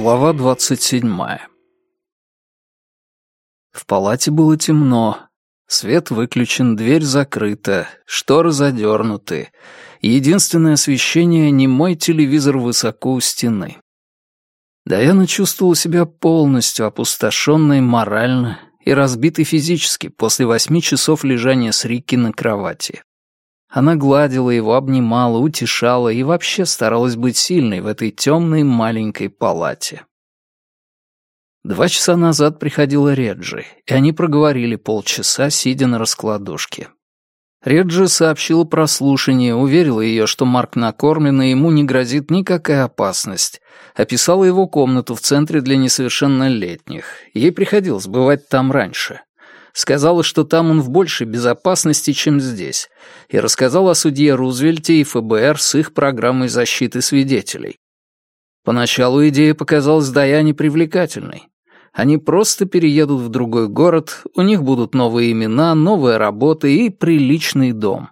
Глава двадцать седьмая. В палате было темно. Свет выключен, дверь закрыта, шторы задернуты. Единственное освещение — не мой телевизор высоко у стены. Даяна чувствовала себя полностью опустошенной морально и разбитой физически после восьми часов лежания с Рикки на кровати. Она гладила его, обнимала, утешала и вообще старалась быть сильной в этой темной маленькой палате. Два часа назад приходила Реджи, и они проговорили полчаса, сидя на раскладушке. Реджи сообщила про слушание, уверила ее, что Марк накормлен и ему не грозит никакая опасность. Описала его комнату в центре для несовершеннолетних. Ей приходилось бывать там раньше сказала, что там он в большей безопасности, чем здесь, и рассказала о судье Рузвельте и ФБР с их программой защиты свидетелей. Поначалу идея показалась Даяне привлекательной. Они просто переедут в другой город, у них будут новые имена, новая работа и приличный дом.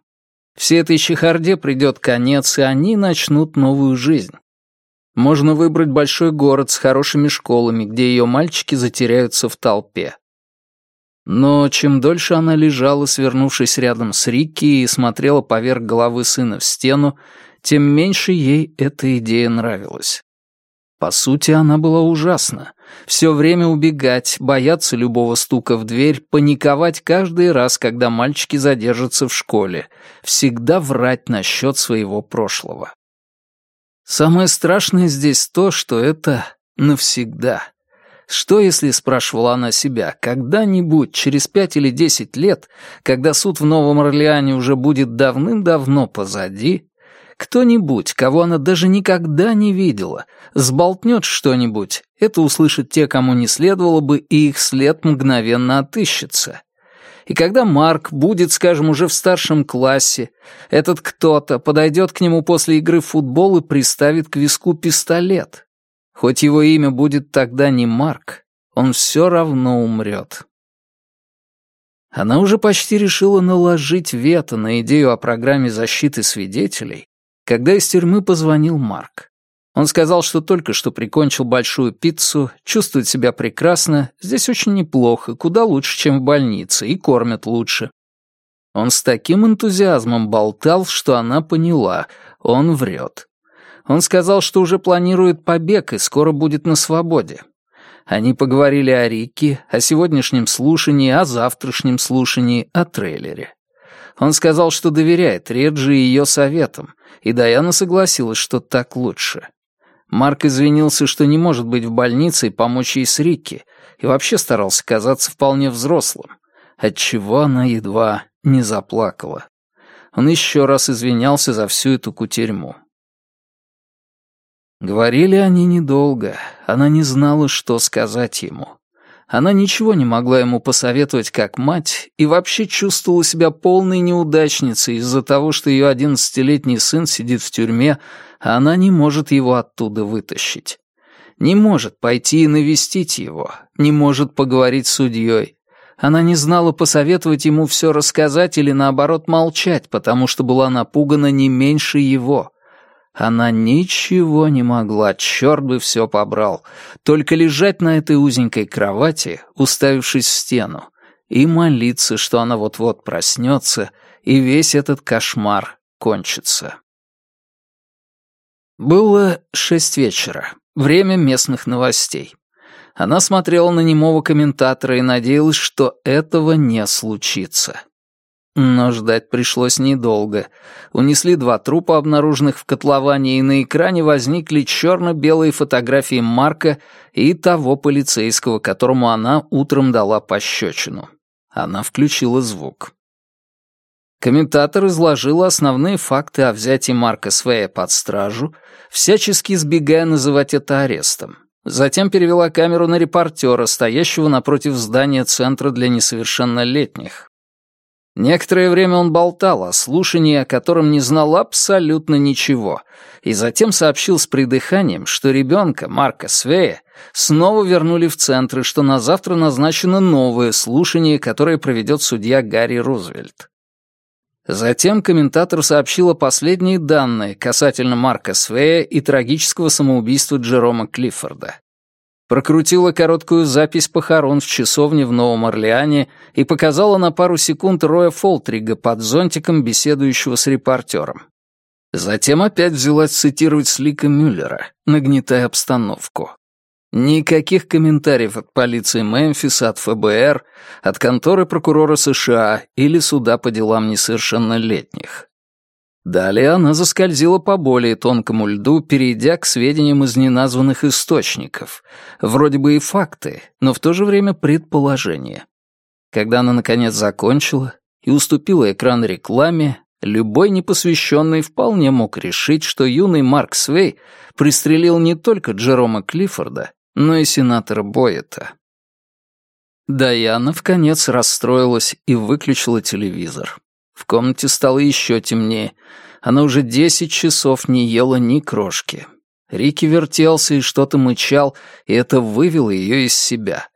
Всей этой чехарде придет конец, и они начнут новую жизнь. Можно выбрать большой город с хорошими школами, где ее мальчики затеряются в толпе. Но чем дольше она лежала, свернувшись рядом с Рикки и смотрела поверх головы сына в стену, тем меньше ей эта идея нравилась. По сути, она была ужасна. Все время убегать, бояться любого стука в дверь, паниковать каждый раз, когда мальчики задержатся в школе, всегда врать насчет своего прошлого. Самое страшное здесь то, что это навсегда. Что, если, спрашивала она себя, когда-нибудь, через пять или десять лет, когда суд в Новом Орлеане уже будет давным-давно позади, кто-нибудь, кого она даже никогда не видела, сболтнет что-нибудь, это услышат те, кому не следовало бы, и их след мгновенно отыщется. И когда Марк будет, скажем, уже в старшем классе, этот кто-то подойдет к нему после игры в футбол и приставит к виску пистолет — Хоть его имя будет тогда не Марк, он все равно умрет. Она уже почти решила наложить вето на идею о программе защиты свидетелей, когда из тюрьмы позвонил Марк. Он сказал, что только что прикончил большую пиццу, чувствует себя прекрасно, здесь очень неплохо, куда лучше, чем в больнице, и кормят лучше. Он с таким энтузиазмом болтал, что она поняла, он врет. Он сказал, что уже планирует побег и скоро будет на свободе. Они поговорили о Рике, о сегодняшнем слушании, о завтрашнем слушании, о трейлере. Он сказал, что доверяет Реджи и ее советам, и Даяна согласилась, что так лучше. Марк извинился, что не может быть в больнице и помочь ей с Рикки, и вообще старался казаться вполне взрослым, отчего она едва не заплакала. Он еще раз извинялся за всю эту кутерьму. Говорили они недолго, она не знала, что сказать ему. Она ничего не могла ему посоветовать как мать и вообще чувствовала себя полной неудачницей из-за того, что ее одиннадцатилетний сын сидит в тюрьме, а она не может его оттуда вытащить. Не может пойти и навестить его, не может поговорить с судьей. Она не знала посоветовать ему все рассказать или наоборот молчать, потому что была напугана не меньше его — она ничего не могла, черт бы все побрал, только лежать на этой узенькой кровати, уставившись в стену, и молиться, что она вот-вот проснется, и весь этот кошмар кончится. Было шесть вечера, время местных новостей. Она смотрела на немого комментатора и надеялась, что этого не случится. Но ждать пришлось недолго. Унесли два трупа, обнаруженных в котловане, и на экране возникли черно-белые фотографии Марка и того полицейского, которому она утром дала пощечину. Она включила звук. Комментатор изложил основные факты о взятии Марка Свея под стражу, всячески избегая называть это арестом. Затем перевела камеру на репортера, стоящего напротив здания Центра для несовершеннолетних. Некоторое время он болтал о слушании, о котором не знал абсолютно ничего, и затем сообщил с придыханием, что ребенка, Марка Свея, снова вернули в центр и что на завтра назначено новое слушание, которое проведет судья Гарри Рузвельт. Затем комментатор сообщил о последние данные касательно Марка Свея и трагического самоубийства Джерома Клиффорда. Прокрутила короткую запись похорон в часовне в Новом Орлеане и показала на пару секунд Роя Фолтрига под зонтиком, беседующего с репортером. Затем опять взялась цитировать Слика Мюллера, нагнетая обстановку. Никаких комментариев от полиции Мемфиса, от ФБР, от конторы прокурора США или суда по делам несовершеннолетних. Далее она заскользила по более тонкому льду, перейдя к сведениям из неназванных источников. Вроде бы и факты, но в то же время предположения. Когда она наконец закончила и уступила экран рекламе, любой непосвященный вполне мог решить, что юный Марк Свей пристрелил не только Джерома Клиффорда, но и сенатора Бойета. Даяна в конец расстроилась и выключила телевизор. В комнате стало еще темнее. Она уже десять часов не ела ни крошки. Рики вертелся и что-то мычал, и это вывело ее из себя.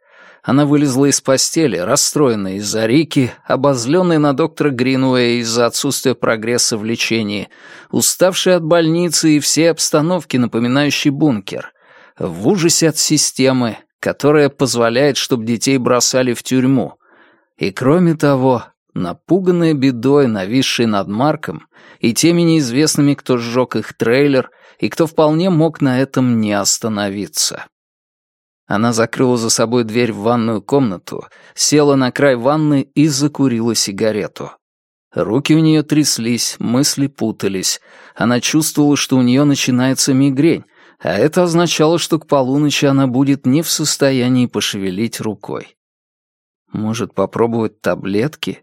Она вылезла из постели, расстроенная из-за Рики, обозленная на доктора Гринуэя из-за отсутствия прогресса в лечении, уставшая от больницы и всей обстановки, напоминающей бункер, в ужасе от системы, которая позволяет, чтобы детей бросали в тюрьму. И кроме того, Напуганная бедой, нависшей над Марком, и теми неизвестными, кто сжег их трейлер, и кто вполне мог на этом не остановиться. Она закрыла за собой дверь в ванную комнату, села на край ванны и закурила сигарету. Руки у нее тряслись, мысли путались. Она чувствовала, что у нее начинается мигрень, а это означало, что к полуночи она будет не в состоянии пошевелить рукой. Может, попробовать таблетки?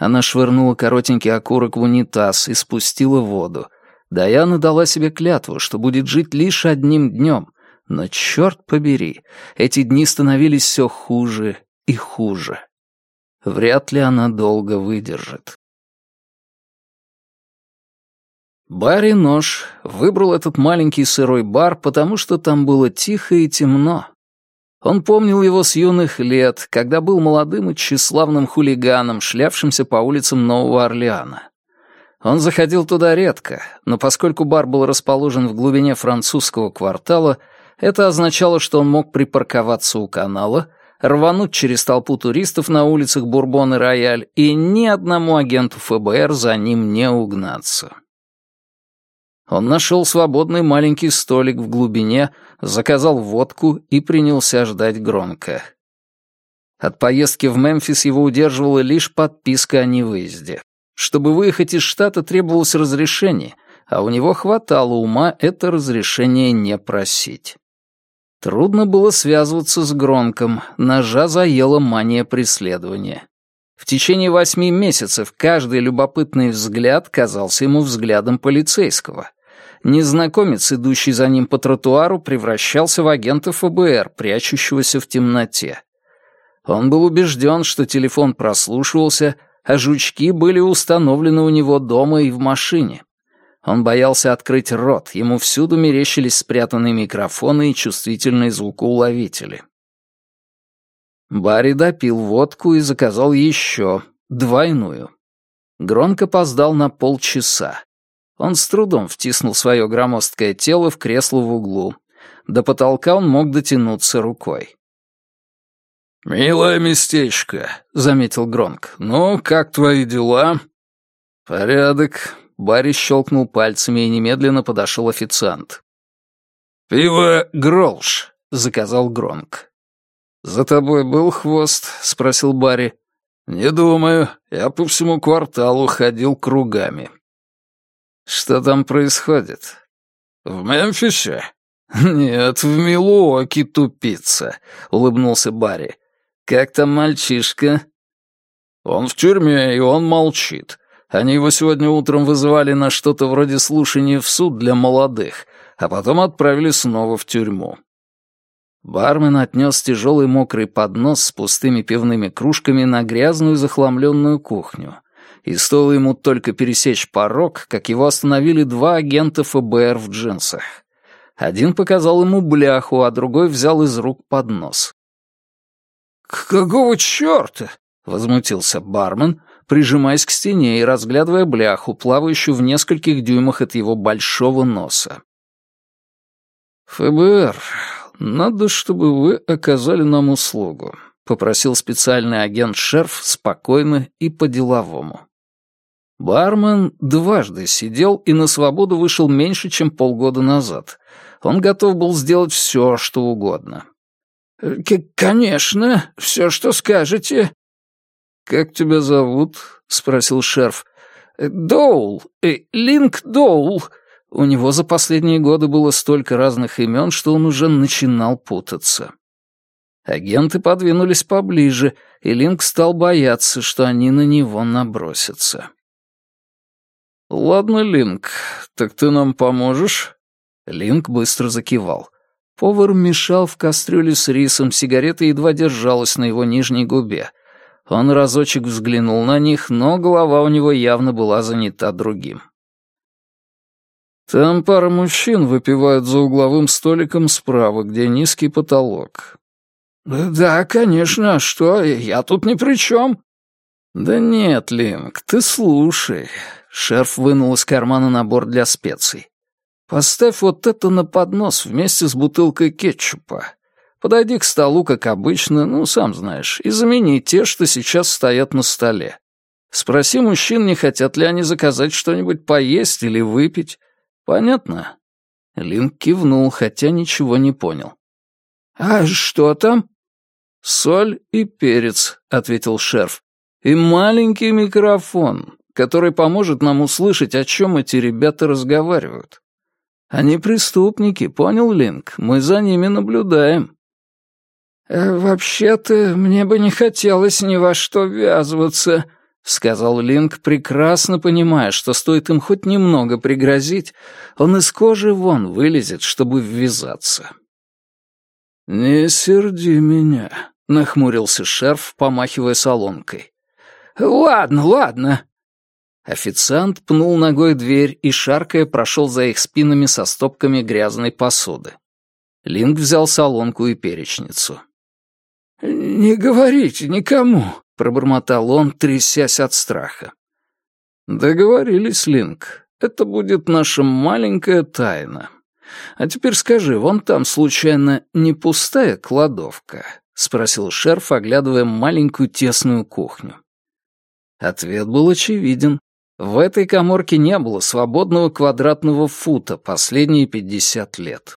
Она швырнула коротенький окурок в унитаз и спустила воду. Даяна дала себе клятву, что будет жить лишь одним днем. Но черт побери, эти дни становились все хуже и хуже. Вряд ли она долго выдержит. Барри Нож выбрал этот маленький сырой бар, потому что там было тихо и темно, он помнил его с юных лет, когда был молодым и тщеславным хулиганом, шлявшимся по улицам Нового Орлеана. Он заходил туда редко, но поскольку бар был расположен в глубине французского квартала, это означало, что он мог припарковаться у канала, рвануть через толпу туристов на улицах Бурбон и Рояль, и ни одному агенту ФБР за ним не угнаться. Он нашел свободный маленький столик в глубине, заказал водку и принялся ждать громко. От поездки в Мемфис его удерживала лишь подписка о невыезде. Чтобы выехать из штата требовалось разрешение, а у него хватало ума это разрешение не просить. Трудно было связываться с Гронком, ножа заела мания преследования. В течение восьми месяцев каждый любопытный взгляд казался ему взглядом полицейского незнакомец, идущий за ним по тротуару, превращался в агента ФБР, прячущегося в темноте. Он был убежден, что телефон прослушивался, а жучки были установлены у него дома и в машине. Он боялся открыть рот, ему всюду мерещились спрятанные микрофоны и чувствительные звукоуловители. Барри допил водку и заказал еще, двойную. Громко опоздал на полчаса. Он с трудом втиснул свое громоздкое тело в кресло в углу. До потолка он мог дотянуться рукой. «Милое местечко», — заметил Гронк. «Ну, как твои дела?» «Порядок». Барри щелкнул пальцами и немедленно подошел официант. «Пиво Гролш», — заказал Гронк. «За тобой был хвост?» — спросил Барри. «Не думаю. Я по всему кварталу ходил кругами». «Что там происходит?» «В Мемфисе?» «Нет, в Милуоке, тупица», — улыбнулся Барри. «Как там мальчишка?» «Он в тюрьме, и он молчит. Они его сегодня утром вызывали на что-то вроде слушания в суд для молодых, а потом отправили снова в тюрьму». Бармен отнес тяжелый мокрый поднос с пустыми пивными кружками на грязную захламленную кухню и стоило ему только пересечь порог, как его остановили два агента ФБР в джинсах. Один показал ему бляху, а другой взял из рук поднос. «Какого черта?» — возмутился бармен, прижимаясь к стене и разглядывая бляху, плавающую в нескольких дюймах от его большого носа. «ФБР. надо, чтобы вы оказали нам услугу», — попросил специальный агент Шерф спокойно и по-деловому. Бармен дважды сидел и на свободу вышел меньше, чем полгода назад. Он готов был сделать все, что угодно. «Конечно, все, что скажете». «Как тебя зовут?» — спросил шерф. «Доул, э, Линк Доул». У него за последние годы было столько разных имен, что он уже начинал путаться. Агенты подвинулись поближе, и Линк стал бояться, что они на него набросятся. «Ладно, Линк, так ты нам поможешь?» Линк быстро закивал. Повар мешал в кастрюле с рисом, сигарета едва держалась на его нижней губе. Он разочек взглянул на них, но голова у него явно была занята другим. «Там пара мужчин выпивают за угловым столиком справа, где низкий потолок». «Да, конечно, а что, я тут ни при чем». «Да нет, Линк, ты слушай». Шерф вынул из кармана набор для специй. Поставь вот это на поднос вместе с бутылкой кетчупа. Подойди к столу, как обычно, ну, сам знаешь, и замени те, что сейчас стоят на столе. Спроси мужчин, не хотят ли они заказать что-нибудь поесть или выпить. Понятно?» Линк кивнул, хотя ничего не понял. «А что там?» «Соль и перец», — ответил шерф. «И маленький микрофон, который поможет нам услышать, о чем эти ребята разговаривают. Они преступники, понял, Линк? Мы за ними наблюдаем». «Э, «Вообще-то, мне бы не хотелось ни во что ввязываться», — сказал Линк, прекрасно понимая, что стоит им хоть немного пригрозить, он из кожи вон вылезет, чтобы ввязаться. «Не серди меня», — нахмурился шерф, помахивая солонкой. «Ладно, ладно», Официант пнул ногой дверь и, шаркая, прошел за их спинами со стопками грязной посуды. Линк взял солонку и перечницу. «Не говорите никому», — пробормотал он, трясясь от страха. «Договорились, Линк. Это будет наша маленькая тайна. А теперь скажи, вон там, случайно, не пустая кладовка?» — спросил шерф, оглядывая маленькую тесную кухню. Ответ был очевиден. В этой коморке не было свободного квадратного фута последние пятьдесят лет.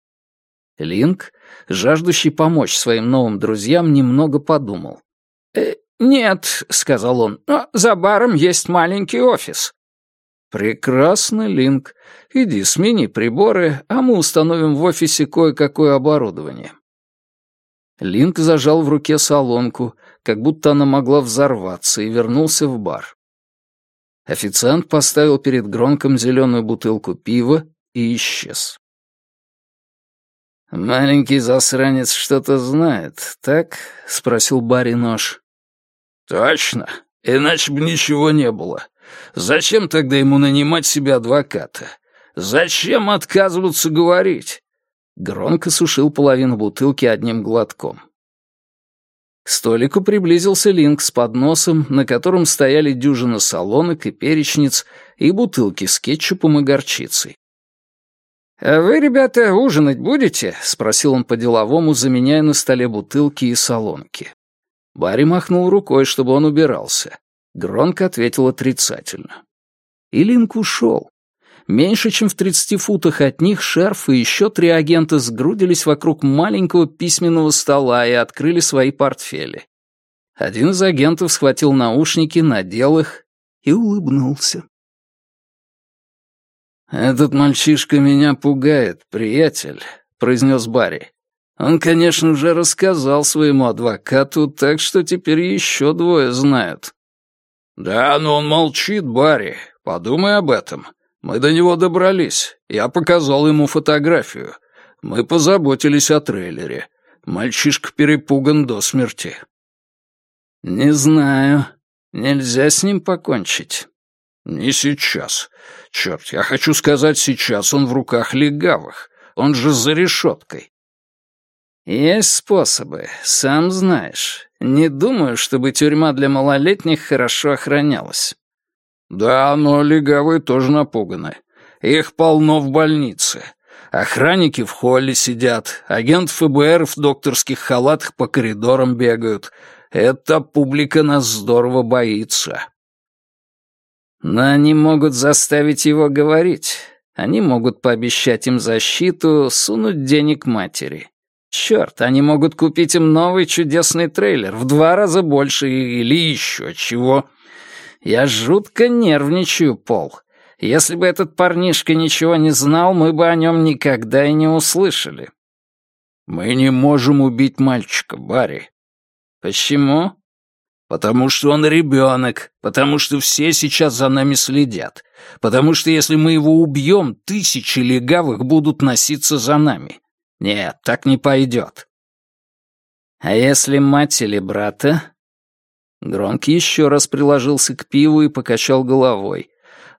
Линк, жаждущий помочь своим новым друзьям, немного подумал. «Э, «Нет», — сказал он, — «но за баром есть маленький офис». «Прекрасно, Линк. Иди, смени приборы, а мы установим в офисе кое-какое оборудование». Линк зажал в руке солонку, как будто она могла взорваться, и вернулся в бар. Официант поставил перед Гронком зеленую бутылку пива и исчез. «Маленький засранец что-то знает, так?» — спросил Барри Нож. «Точно. Иначе бы ничего не было. Зачем тогда ему нанимать себе адвоката? Зачем отказываться говорить?» Громко сушил половину бутылки одним глотком. Столику приблизился Линк с подносом, на котором стояли дюжина солонок и перечниц и бутылки с кетчупом и горчицей. «А вы, ребята, ужинать будете?» — спросил он по-деловому, заменяя на столе бутылки и солонки. Барри махнул рукой, чтобы он убирался. Гронко ответил отрицательно. И Линк ушел, Меньше чем в 30 футах от них шерф и еще три агента сгрудились вокруг маленького письменного стола и открыли свои портфели. Один из агентов схватил наушники, надел их и улыбнулся. «Этот мальчишка меня пугает, приятель», — произнес Барри. «Он, конечно, уже рассказал своему адвокату, так что теперь еще двое знают». «Да, но он молчит, Барри. Подумай об этом. Мы до него добрались. Я показал ему фотографию. Мы позаботились о трейлере. Мальчишка перепуган до смерти. Не знаю. Нельзя с ним покончить. Не сейчас. Черт, я хочу сказать, сейчас он в руках легавых. Он же за решеткой. Есть способы, сам знаешь. Не думаю, чтобы тюрьма для малолетних хорошо охранялась. «Да, но легавые тоже напуганы. Их полно в больнице. Охранники в холле сидят, агент ФБР в докторских халатах по коридорам бегают. Эта публика нас здорово боится. Но они могут заставить его говорить. Они могут пообещать им защиту, сунуть денег матери. Черт, они могут купить им новый чудесный трейлер, в два раза больше или еще чего. Я жутко нервничаю, Пол. Если бы этот парнишка ничего не знал, мы бы о нем никогда и не услышали. Мы не можем убить мальчика, Барри. Почему? Потому что он ребенок, потому что все сейчас за нами следят, потому что если мы его убьем, тысячи легавых будут носиться за нами. Нет, так не пойдет. А если мать или брата? Гронк еще раз приложился к пиву и покачал головой.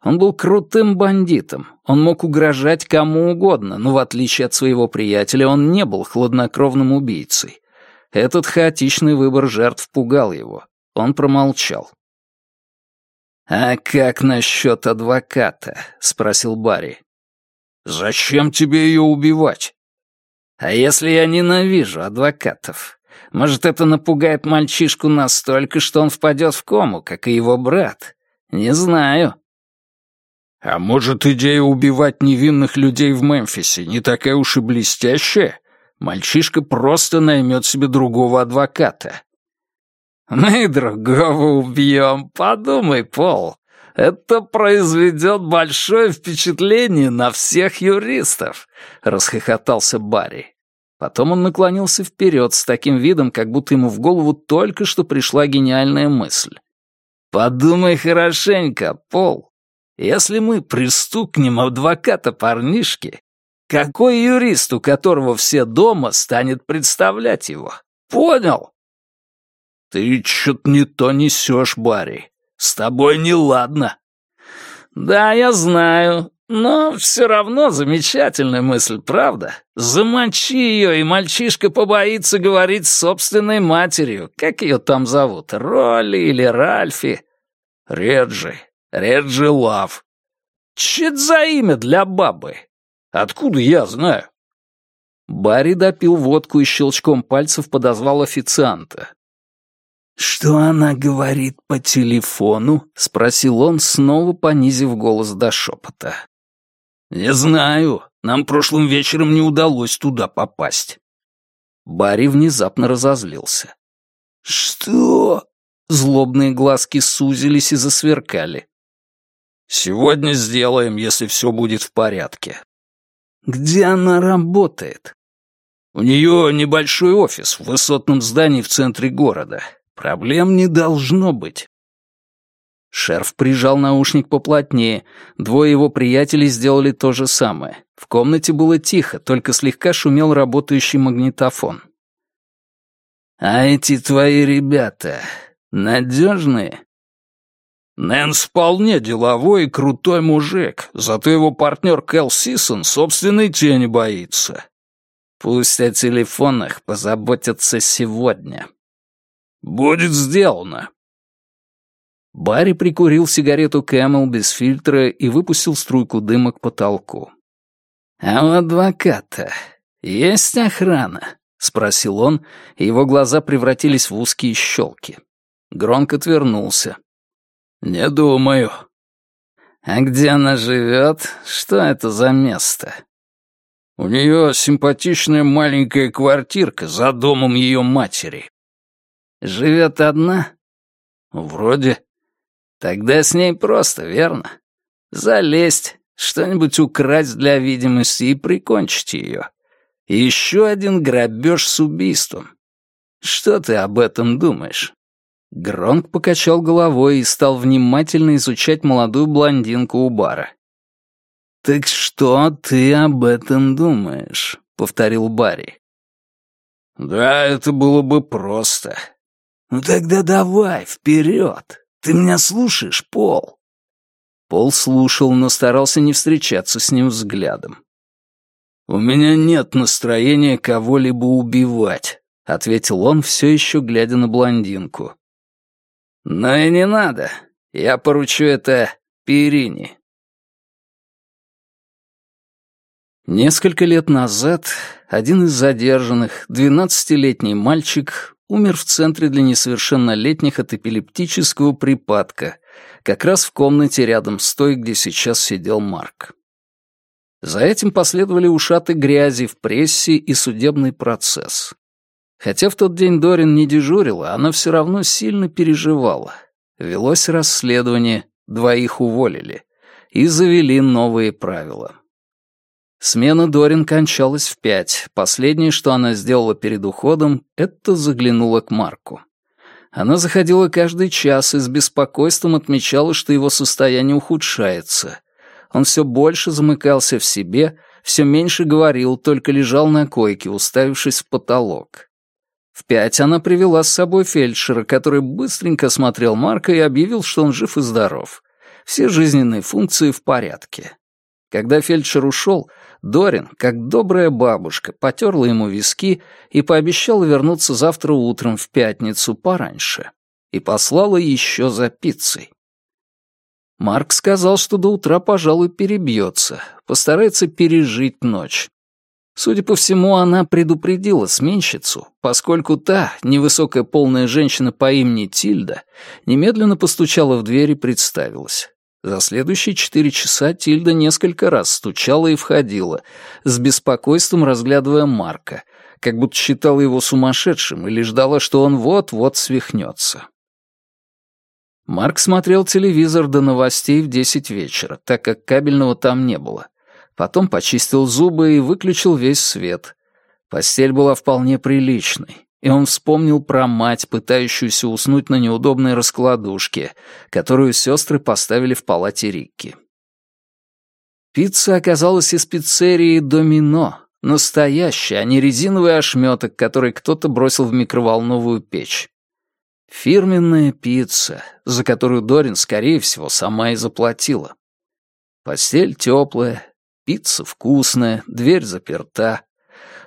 Он был крутым бандитом. Он мог угрожать кому угодно, но в отличие от своего приятеля он не был хладнокровным убийцей. Этот хаотичный выбор жертв пугал его. Он промолчал. «А как насчет адвоката?» — спросил Барри. «Зачем тебе ее убивать?» «А если я ненавижу адвокатов? Может, это напугает мальчишку настолько, что он впадет в кому, как и его брат? Не знаю». «А может, идея убивать невинных людей в Мемфисе не такая уж и блестящая? Мальчишка просто наймет себе другого адвоката. «Мы другого убьем, подумай, Пол. Это произведет большое впечатление на всех юристов», — расхохотался Барри. Потом он наклонился вперед с таким видом, как будто ему в голову только что пришла гениальная мысль. «Подумай хорошенько, Пол. Если мы пристукнем адвоката парнишки, какой юрист, у которого все дома, станет представлять его? Понял?» «Ты чё-то не то несешь, Барри. С тобой неладно». «Да, я знаю, но все равно замечательная мысль, правда? Замочи ее, и мальчишка побоится говорить с собственной матерью. Как ее там зовут? Ролли или Ральфи?» «Реджи. Реджи Лав». «Чё за имя для бабы? Откуда я знаю?» Барри допил водку и щелчком пальцев подозвал официанта. «Что она говорит по телефону?» — спросил он, снова понизив голос до шепота. «Не знаю. Нам прошлым вечером не удалось туда попасть». Барри внезапно разозлился. «Что?» — злобные глазки сузились и засверкали. «Сегодня сделаем, если все будет в порядке». «Где она работает?» «У нее небольшой офис в высотном здании в центре города. Проблем не должно быть. Шерф прижал наушник поплотнее. Двое его приятелей сделали то же самое. В комнате было тихо, только слегка шумел работающий магнитофон. «А эти твои ребята надежные?» Нэнс вполне деловой и крутой мужик, зато его партнер Кэл Сисон собственной тени боится. Пусть о телефонах позаботятся сегодня. «Будет сделано». Барри прикурил сигарету Camel без фильтра и выпустил струйку дыма к потолку. «А у адвоката есть охрана?» — спросил он, и его глаза превратились в узкие щелки. Громко отвернулся. «Не думаю». «А где она живет? Что это за место?» «У нее симпатичная маленькая квартирка за домом ее матери. Живет одна? Вроде. Тогда с ней просто, верно? Залезть, что-нибудь украсть для видимости и прикончить ее. И еще один грабеж с убийством. Что ты об этом думаешь? Гронк покачал головой и стал внимательно изучать молодую блондинку у бара. «Так что ты об этом думаешь?» — повторил Барри. «Да, это было бы просто. «Ну тогда давай, вперед! Ты меня слушаешь, Пол?» Пол слушал, но старался не встречаться с ним взглядом. «У меня нет настроения кого-либо убивать», — ответил он, все еще глядя на блондинку. «Но и не надо. Я поручу это Перине». Несколько лет назад один из задержанных, двенадцатилетний мальчик, умер в центре для несовершеннолетних от эпилептического припадка, как раз в комнате рядом с той, где сейчас сидел Марк. За этим последовали ушаты грязи в прессе и судебный процесс. Хотя в тот день Дорин не дежурила, она все равно сильно переживала. Велось расследование, двоих уволили. И завели новые правила. Смена Дорин кончалась в пять. Последнее, что она сделала перед уходом, это заглянула к Марку. Она заходила каждый час и с беспокойством отмечала, что его состояние ухудшается. Он все больше замыкался в себе, все меньше говорил, только лежал на койке, уставившись в потолок. В пять она привела с собой фельдшера, который быстренько осмотрел Марка и объявил, что он жив и здоров. Все жизненные функции в порядке. Когда фельдшер ушел, Дорин, как добрая бабушка, потерла ему виски и пообещала вернуться завтра утром в пятницу пораньше. И послала еще за пиццей. Марк сказал, что до утра, пожалуй, перебьется, постарается пережить ночь. Судя по всему, она предупредила сменщицу, поскольку та, невысокая полная женщина по имени Тильда, немедленно постучала в дверь и представилась. За следующие четыре часа Тильда несколько раз стучала и входила, с беспокойством разглядывая Марка, как будто считала его сумасшедшим или ждала, что он вот-вот свихнется. Марк смотрел телевизор до новостей в десять вечера, так как кабельного там не было. Потом почистил зубы и выключил весь свет. Постель была вполне приличной и он вспомнил про мать, пытающуюся уснуть на неудобной раскладушке, которую сестры поставили в палате Рикки. Пицца оказалась из пиццерии «Домино», настоящая, а не резиновый ошметок, который кто-то бросил в микроволновую печь. Фирменная пицца, за которую Дорин, скорее всего, сама и заплатила. Постель теплая, пицца вкусная, дверь заперта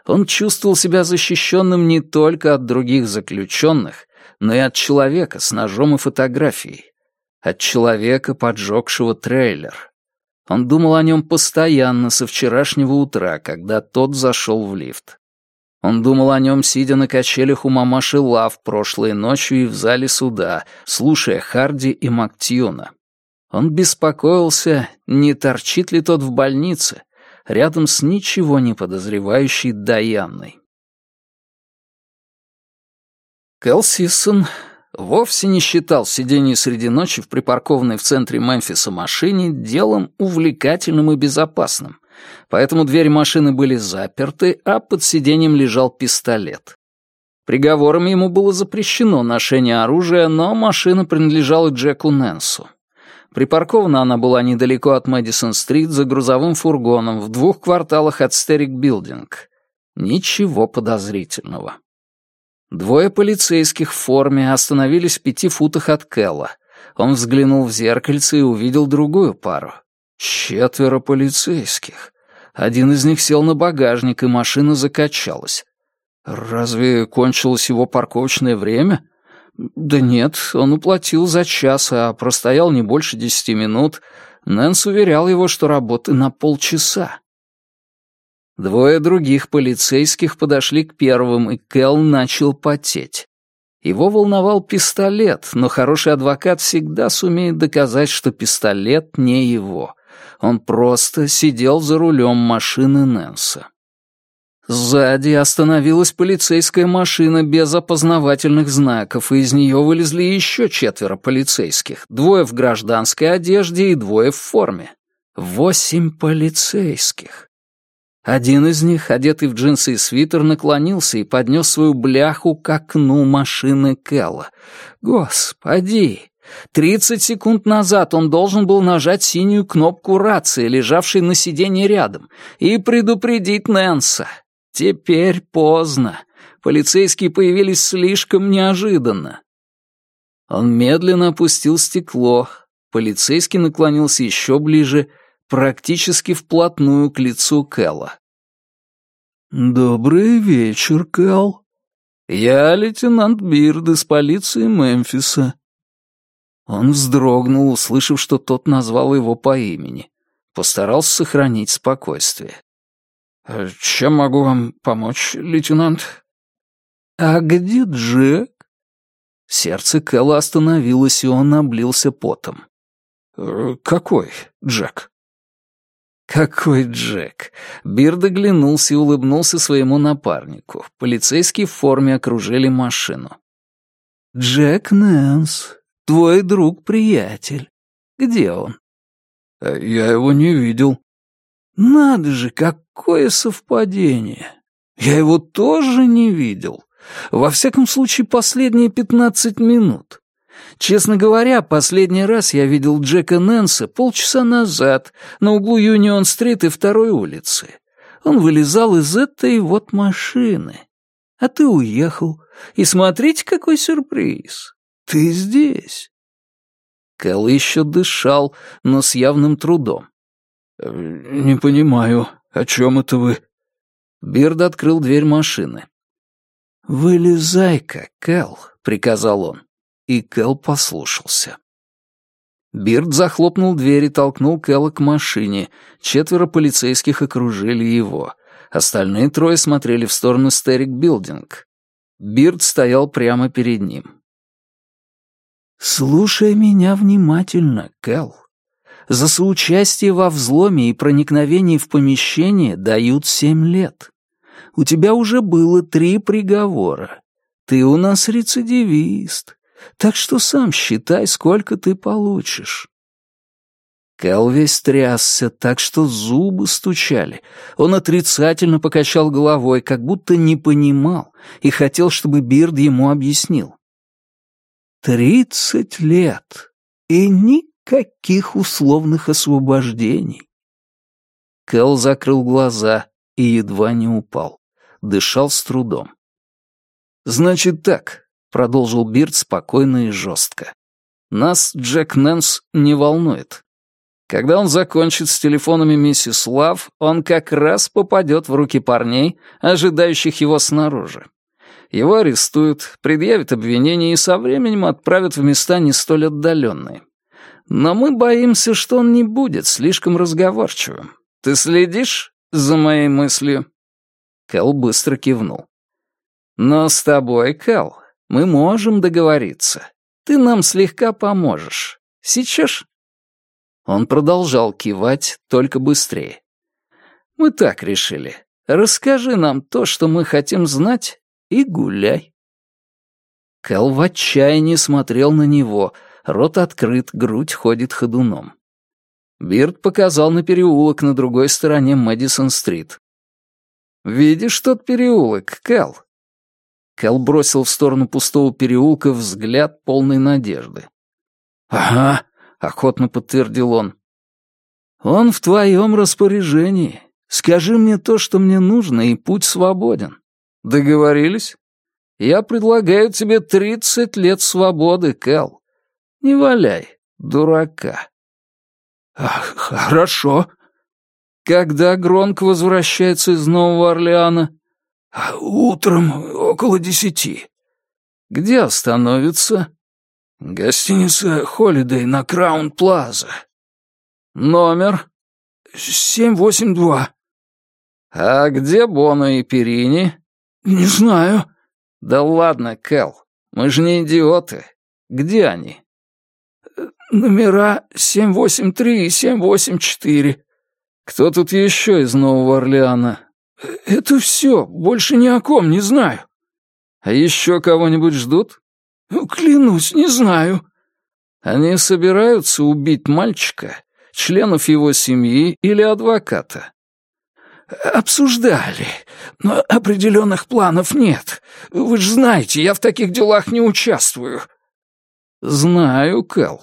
он чувствовал себя защищенным не только от других заключенных, но и от человека с ножом и фотографией. От человека, поджегшего трейлер. Он думал о нем постоянно со вчерашнего утра, когда тот зашел в лифт. Он думал о нем, сидя на качелях у мамаши Лав прошлой ночью и в зале суда, слушая Харди и Мактьюна. Он беспокоился, не торчит ли тот в больнице, рядом с ничего не подозревающей Дайанной. Кэл Сиссон вовсе не считал сидение среди ночи в припаркованной в центре Мемфиса машине делом увлекательным и безопасным, поэтому двери машины были заперты, а под сиденьем лежал пистолет. Приговором ему было запрещено ношение оружия, но машина принадлежала Джеку Нэнсу. Припаркована она была недалеко от Мэдисон-стрит за грузовым фургоном в двух кварталах от Стерик-билдинг. Ничего подозрительного. Двое полицейских в форме остановились в пяти футах от Кэлла. Он взглянул в зеркальце и увидел другую пару. Четверо полицейских. Один из них сел на багажник, и машина закачалась. Разве кончилось его парковочное время? «Да нет, он уплатил за час, а простоял не больше десяти минут. Нэнс уверял его, что работы на полчаса». Двое других полицейских подошли к первым, и Кэл начал потеть. Его волновал пистолет, но хороший адвокат всегда сумеет доказать, что пистолет не его. Он просто сидел за рулем машины Нэнса. Сзади остановилась полицейская машина без опознавательных знаков, и из нее вылезли еще четверо полицейских, двое в гражданской одежде и двое в форме. Восемь полицейских. Один из них, одетый в джинсы и свитер, наклонился и поднес свою бляху к окну машины Кэлла. Господи! Тридцать секунд назад он должен был нажать синюю кнопку рации, лежавшей на сиденье рядом, и предупредить Нэнса. Теперь поздно. Полицейские появились слишком неожиданно. Он медленно опустил стекло. Полицейский наклонился еще ближе, практически вплотную к лицу Кэлла. «Добрый вечер, Кэл. Я лейтенант Бирд из полиции Мемфиса». Он вздрогнул, услышав, что тот назвал его по имени. Постарался сохранить спокойствие. Э, «Чем могу вам помочь, лейтенант?» «А где Джек?» Сердце Кэлла остановилось, и он облился потом. «Э, «Какой Джек?» «Какой Джек?» Бирд оглянулся и улыбнулся своему напарнику. Полицейские в форме окружили машину. «Джек Нэнс, твой друг-приятель. Где он?» «Э, «Я его не видел». «Надо же, какое совпадение! Я его тоже не видел. Во всяком случае, последние пятнадцать минут. Честно говоря, последний раз я видел Джека Нэнса полчаса назад на углу Юнион-стрит и второй улицы. Он вылезал из этой вот машины. А ты уехал. И смотрите, какой сюрприз. Ты здесь. Кэл еще дышал, но с явным трудом. «Э, «Не понимаю, о чем это вы?» Бирд открыл дверь машины. «Вылезай-ка, Кэл», — приказал он. И Кэл послушался. Бирд захлопнул дверь и толкнул Кэлла к машине. Четверо полицейских окружили его. Остальные трое смотрели в сторону Стерик Билдинг. Бирд стоял прямо перед ним. «Слушай меня внимательно, Кэл. За соучастие во взломе и проникновении в помещение дают семь лет. У тебя уже было три приговора. Ты у нас рецидивист. Так что сам считай, сколько ты получишь». Кэл весь трясся, так что зубы стучали. Он отрицательно покачал головой, как будто не понимал и хотел, чтобы Бирд ему объяснил. «Тридцать лет и никаких условных освобождений». Кэл закрыл глаза и едва не упал. Дышал с трудом. «Значит так, продолжил Бирд спокойно и жестко. Нас Джек Нэнс не волнует. Когда он закончит с телефонами миссис Лав, он как раз попадет в руки парней, ожидающих его снаружи. Его арестуют, предъявят обвинения и со временем отправят в места не столь отдаленные. Но мы боимся, что он не будет слишком разговорчивым. Ты следишь за моей мыслью?» Кэл быстро кивнул. «Но с тобой, Кэл, мы можем договориться. Ты нам слегка поможешь. Сейчас?» Он продолжал кивать, только быстрее. «Мы так решили. Расскажи нам то, что мы хотим знать, и гуляй». Кэл в отчаянии смотрел на него, рот открыт, грудь ходит ходуном. Бирд показал на переулок на другой стороне Мэдисон-стрит. «Видишь тот переулок, Кэл? Кэл бросил в сторону пустого переулка взгляд полной надежды. «Ага», — охотно подтвердил он. «Он в твоем распоряжении. Скажи мне то, что мне нужно, и путь свободен. Договорились? Я предлагаю тебе тридцать лет свободы, Кэл. Не валяй, дурака». Ах, «Хорошо». «Когда Гронк возвращается из Нового Орлеана?» «Утром около десяти». «Где остановится?» «Гостиница «Холидей» на Краун-Плаза». «Номер?» «Семь восемь два». «А где Боно и Перини?» «Не знаю». «Да ладно, Кэл, мы же не идиоты. Где они?» «Номера семь восемь три и семь восемь четыре». «Кто тут еще из Нового Орлеана?» «Это все, больше ни о ком не знаю». «А еще кого-нибудь ждут?» «Клянусь, не знаю». «Они собираются убить мальчика, членов его семьи или адвоката?» «Обсуждали, но определенных планов нет. Вы же знаете, я в таких делах не участвую». «Знаю, Кэл.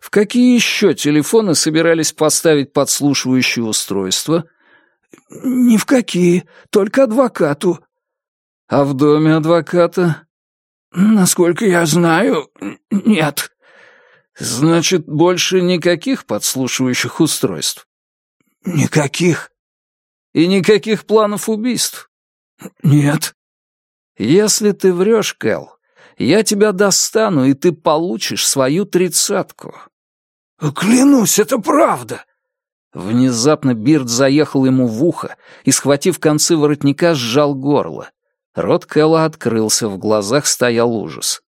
В какие еще телефоны собирались поставить подслушивающее устройство?» «Ни в какие, только адвокату». «А в доме адвоката?» «Насколько я знаю, нет». «Значит, больше никаких подслушивающих устройств?» «Никаких». «И никаких планов убийств?» «Нет». «Если ты врешь, Кэл, я тебя достану, и ты получишь свою тридцатку». «Клянусь, это правда». Внезапно Бирд заехал ему в ухо и, схватив концы воротника, сжал горло. Рот Кэлла открылся, в глазах стоял ужас.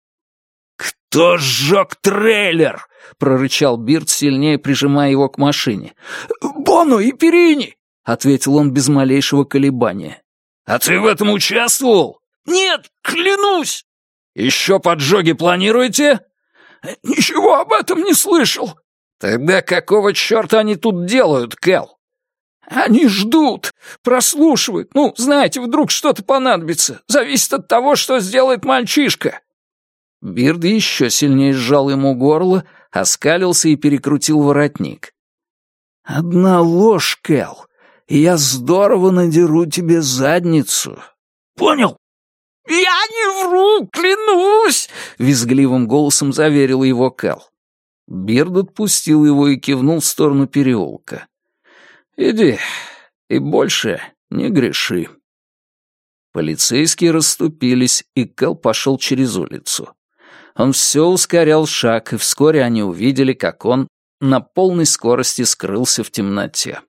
«Кто сжег трейлер?» — прорычал Бирд, сильнее прижимая его к машине. «Бону и Перини!» — ответил он без малейшего колебания. «А ты в этом участвовал?» «Нет, клянусь!» «Еще поджоги планируете?» «Ничего об этом не слышал». «Тогда какого черта они тут делают, Кэл?» «Они ждут, прослушивают. Ну, знаете, вдруг что-то понадобится. Зависит от того, что сделает мальчишка». Бирд еще сильнее сжал ему горло, оскалился и перекрутил воротник. «Одна ложь, Кэл, и я здорово надеру тебе задницу». «Понял?» «Я не вру, клянусь!» — визгливым голосом заверил его Кэл. Бирд отпустил его и кивнул в сторону переулка. «Иди, и больше не греши». Полицейские расступились, и Кэл пошел через улицу. Он все ускорял шаг, и вскоре они увидели, как он на полной скорости скрылся в темноте.